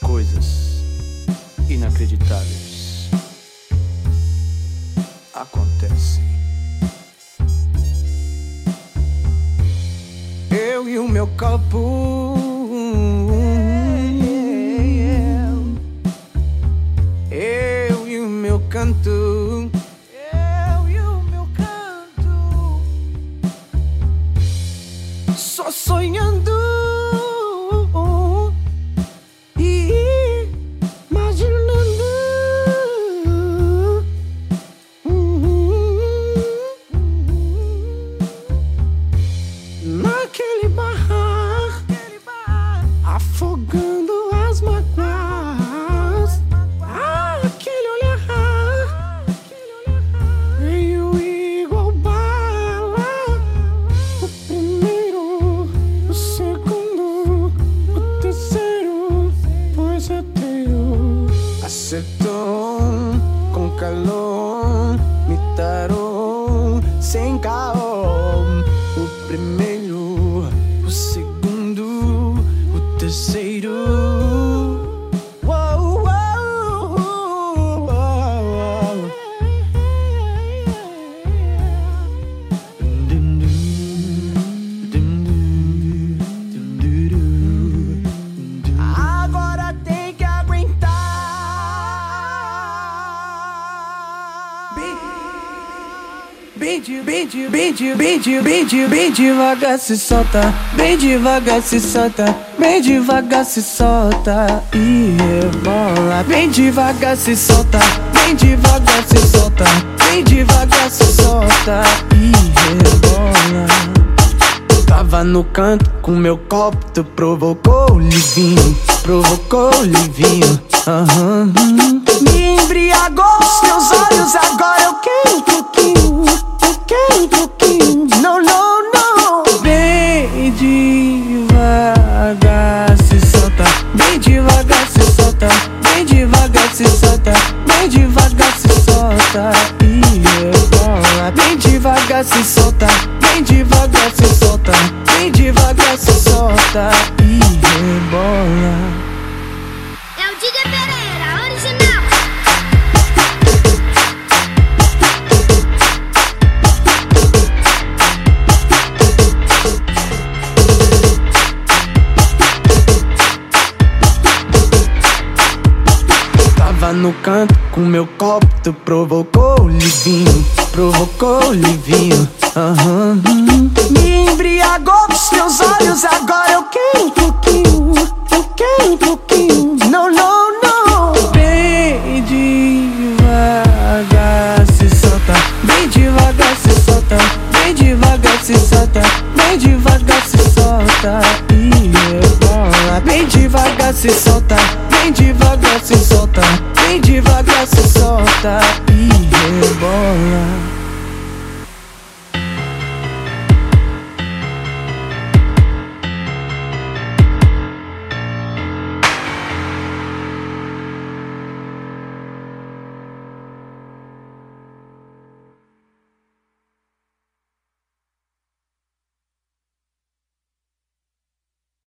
Coisas inacreditáveis acontecem. Eu e o meu copo. Eu e o meu canto. Eu e o meu canto. Só sonhando. Afogando as mágoas. Aquele olhar veio igual bala. O primeiro, o segundo, o terceiro foi certeiro. Acertou com calor, me tarou sem caô. O primeiro, o segundo, o terceiro. Bem, de- bem, de- bem, de- bem, de- bem, de- bem devagar se solta, bem devagar se solta, bem devagar se solta e rebola. Bem devagar se solta, bem devagar se solta, bem devagar se solta e rebola. Tava no canto com meu copo, tu provocou o livinho, provocou o livinho. Aham. Me embriagou devagar se solta, bem devagar se solta, bem devagar se solta, bem devagar se solta. E rebola. Bem devagar se solta, bem devagar se solta, bem devagar se solta. E rebola. No canto com meu copo, tu provocou o livinho, provocou o livinho. Aham. Me embriagou os teus olhos, agora eu quero um pouquinho, eu quero um pouquinho. Não, não, não. Bem devagar se solta, bem devagar se solta, bem devagar se solta, bem devagar se solta e rebola. Bem devagar se solta, bem devagar se solta, devagar se solta.